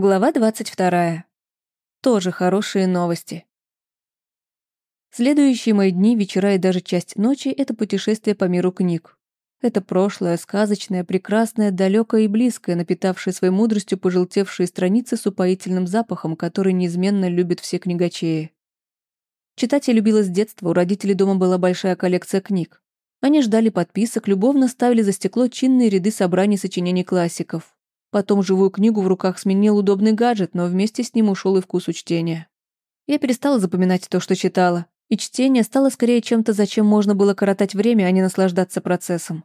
Глава 22. Тоже хорошие новости. Следующие мои дни, вечера и даже часть ночи — это путешествие по миру книг. Это прошлое, сказочное, прекрасное, далекое и близкое, напитавшее своей мудростью пожелтевшие страницы с упоительным запахом, который неизменно любят все книгачеи. Читать я любила с детства, у родителей дома была большая коллекция книг. Они ждали подписок, любовно ставили за стекло чинные ряды собраний сочинений классиков. Потом живую книгу в руках сменил удобный гаджет, но вместе с ним ушел и вкус чтения. Я перестала запоминать то, что читала, и чтение стало скорее чем-то, зачем можно было коротать время, а не наслаждаться процессом.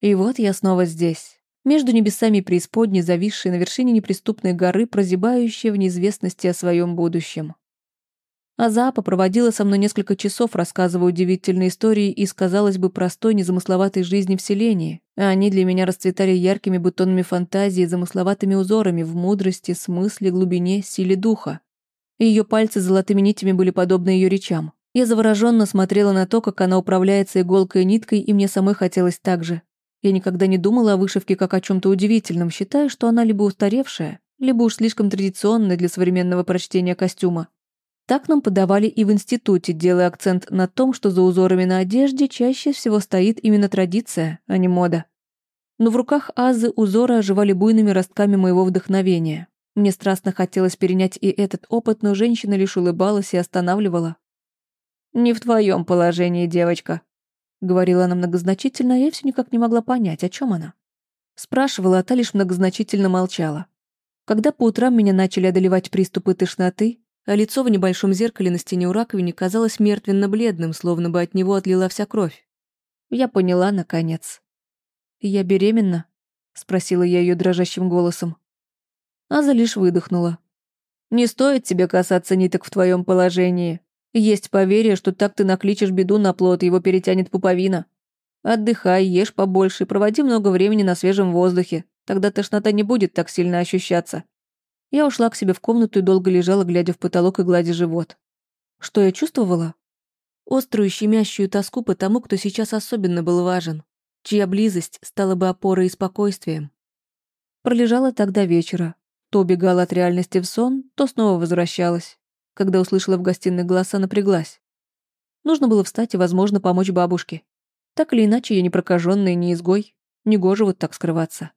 И вот я снова здесь. Между небесами преисподней, зависшей на вершине неприступной горы, прозябающей в неизвестности о своем будущем. Азапа проводила со мной несколько часов, рассказывая удивительные истории из, казалось бы, простой, незамысловатой жизни вселенной, а они для меня расцветали яркими бутонами фантазии, замысловатыми узорами в мудрости, смысле, глубине, силе духа. Ее пальцы золотыми нитями были подобны ее речам. Я завороженно смотрела на то, как она управляется иголкой и ниткой, и мне самой хотелось так же. Я никогда не думала о вышивке как о чем-то удивительном, считая, что она либо устаревшая, либо уж слишком традиционная для современного прочтения костюма. Так нам подавали и в институте, делая акцент на том, что за узорами на одежде чаще всего стоит именно традиция, а не мода. Но в руках Азы узоры оживали буйными ростками моего вдохновения. Мне страстно хотелось перенять и этот опыт, но женщина лишь улыбалась и останавливала. «Не в твоем положении, девочка», — говорила она многозначительно, а я все никак не могла понять, о чем она. Спрашивала, а та лишь многозначительно молчала. Когда по утрам меня начали одолевать приступы тошноты, а лицо в небольшом зеркале на стене у раковины казалось мертвенно-бледным, словно бы от него отлила вся кровь. Я поняла, наконец. «Я беременна?» — спросила я ее дрожащим голосом. Аза лишь выдохнула. «Не стоит тебе касаться ниток в твоем положении. Есть поверье, что так ты накличешь беду на плод, его перетянет пуповина. Отдыхай, ешь побольше, проводи много времени на свежем воздухе. Тогда тошнота не будет так сильно ощущаться. Я ушла к себе в комнату и долго лежала, глядя в потолок и гладя живот. Что я чувствовала? Острую щемящую тоску по тому, кто сейчас особенно был важен, чья близость стала бы опорой и спокойствием. Пролежала тогда вечера. То убегала от реальности в сон, то снова возвращалась. Когда услышала в гостиной голоса, напряглась. Нужно было встать и, возможно, помочь бабушке. Так или иначе, я не прокаженная, не изгой. Негоже вот так скрываться.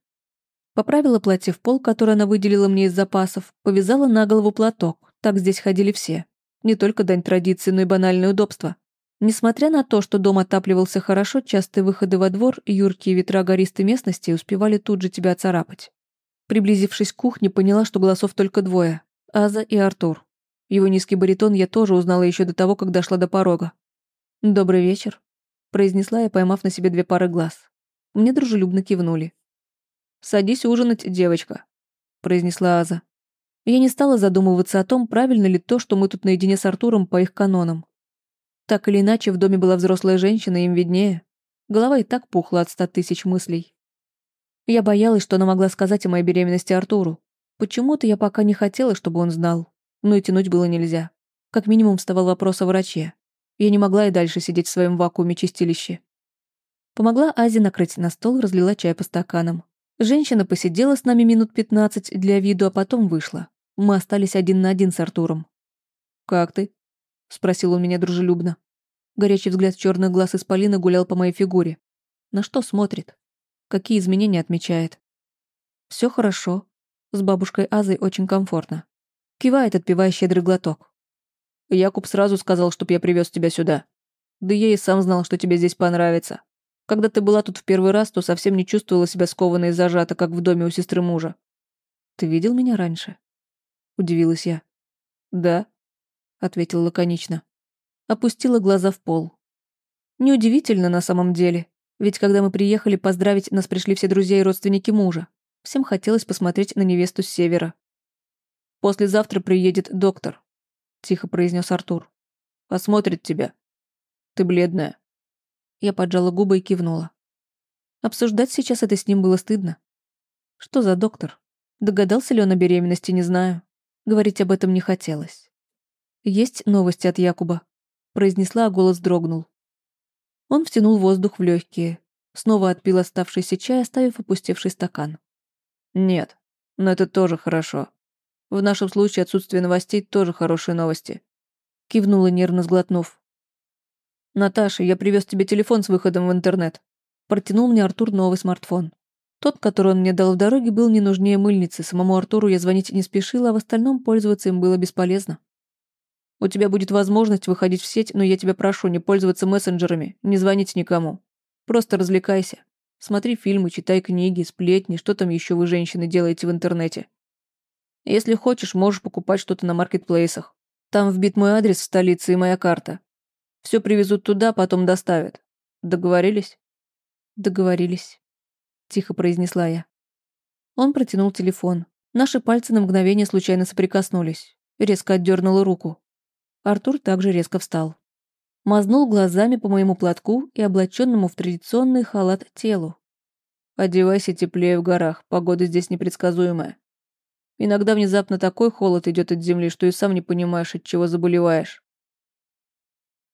Поправила платье в пол, которое она выделила мне из запасов, повязала на голову платок. Так здесь ходили все. Не только дань традиции, но и банальное удобство. Несмотря на то, что дом отапливался хорошо, частые выходы во двор юркие ветра гористой местности успевали тут же тебя царапать. Приблизившись к кухне, поняла, что голосов только двое — Аза и Артур. Его низкий баритон я тоже узнала еще до того, как дошла до порога. «Добрый вечер», — произнесла я, поймав на себе две пары глаз. Мне дружелюбно кивнули. «Садись ужинать, девочка», — произнесла Аза. Я не стала задумываться о том, правильно ли то, что мы тут наедине с Артуром по их канонам. Так или иначе, в доме была взрослая женщина, им виднее. Голова и так пухла от ста тысяч мыслей. Я боялась, что она могла сказать о моей беременности Артуру. Почему-то я пока не хотела, чтобы он знал. Но и тянуть было нельзя. Как минимум вставал вопрос о враче. Я не могла и дальше сидеть в своем вакууме чистилище. Помогла Азе накрыть на стол, разлила чай по стаканам. Женщина посидела с нами минут пятнадцать для виду, а потом вышла. Мы остались один на один с Артуром. «Как ты?» — спросил он меня дружелюбно. Горячий взгляд черных глаз Исполина гулял по моей фигуре. На что смотрит? Какие изменения отмечает? Все хорошо. С бабушкой Азой очень комфортно. Кивает, отпивая щедрый глоток. Якуб сразу сказал, чтоб я привез тебя сюда. Да я и сам знал, что тебе здесь понравится. Когда ты была тут в первый раз, то совсем не чувствовала себя скованной и зажата, как в доме у сестры мужа. Ты видел меня раньше? Удивилась я. Да, ответил лаконично. Опустила глаза в пол. Неудивительно на самом деле, ведь когда мы приехали поздравить, нас пришли все друзья и родственники мужа. Всем хотелось посмотреть на невесту с севера. «Послезавтра приедет доктор», — тихо произнес Артур. «Осмотрит тебя. Ты бледная. Я поджала губы и кивнула. Обсуждать сейчас это с ним было стыдно. Что за доктор? Догадался ли он о беременности, не знаю. Говорить об этом не хотелось. «Есть новости от Якуба», — произнесла, а голос дрогнул. Он втянул воздух в легкие, снова отпил оставшийся чай, оставив опустевший стакан. «Нет, но это тоже хорошо. В нашем случае отсутствие новостей тоже хорошие новости. Кивнула, нервно сглотнув. «Наташа, я привез тебе телефон с выходом в интернет». Протянул мне Артур новый смартфон. Тот, который он мне дал в дороге, был не нужнее мыльницы. Самому Артуру я звонить не спешила, а в остальном пользоваться им было бесполезно. У тебя будет возможность выходить в сеть, но я тебя прошу не пользоваться мессенджерами, не звонить никому. Просто развлекайся. Смотри фильмы, читай книги, сплетни, что там еще вы, женщины, делаете в интернете. Если хочешь, можешь покупать что-то на маркетплейсах. Там вбит мой адрес в столице и моя карта. Все привезут туда, потом доставят. Договорились? Договорились. Тихо произнесла я. Он протянул телефон. Наши пальцы на мгновение случайно соприкоснулись. Резко отдернула руку. Артур также резко встал. Мазнул глазами по моему платку и облаченному в традиционный халат телу. Одевайся теплее в горах, погода здесь непредсказуемая. Иногда внезапно такой холод идет от земли, что и сам не понимаешь, от чего заболеваешь.